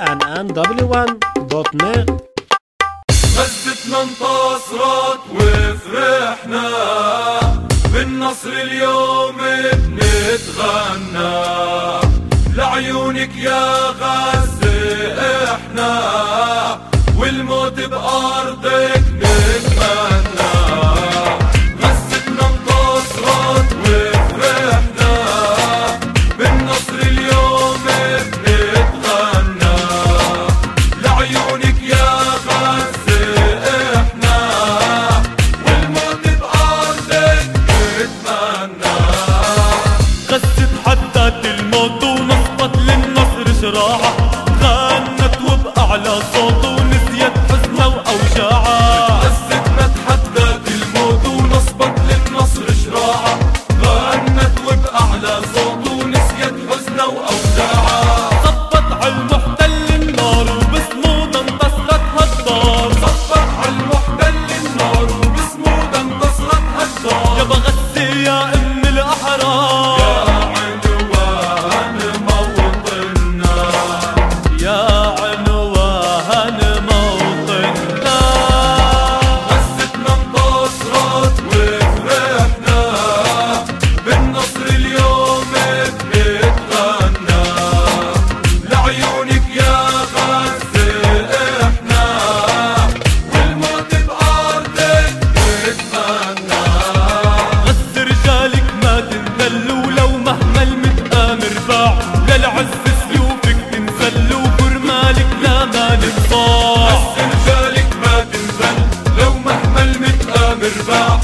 www.nnw1.net غزتنا انتصرت وفرحنا بالنصر اليوم بنتغنى. لعيونك يا غالي بالراحة غنت وبأعلى صوت. العز اسلوبك تنسل وجرمالك لا مالك صاع حسن بالك ما تنزل لو مهما المتآمر باع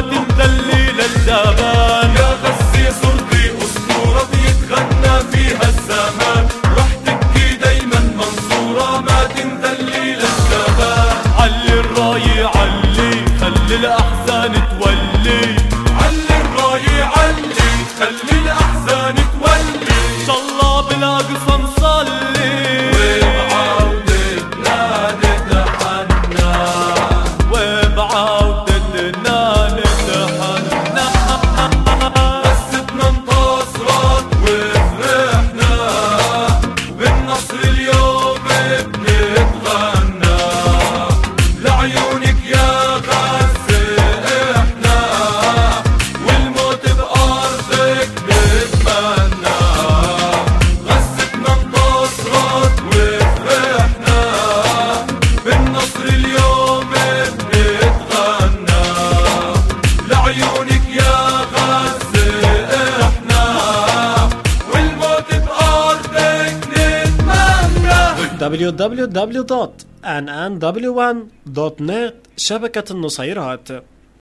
ما تبتلي للزمان يا غزي صرتي أسطورة بيتغنى فيها الزمان. وحدك دايما منصورة ما تنذلي للزمان علي الراي علي خلي الأحزان تولي. علي الراي علي خلي الأحزان تولي. إن شاء الله بالأقصى نصلي www.nnw1.net شبكة النصيرات.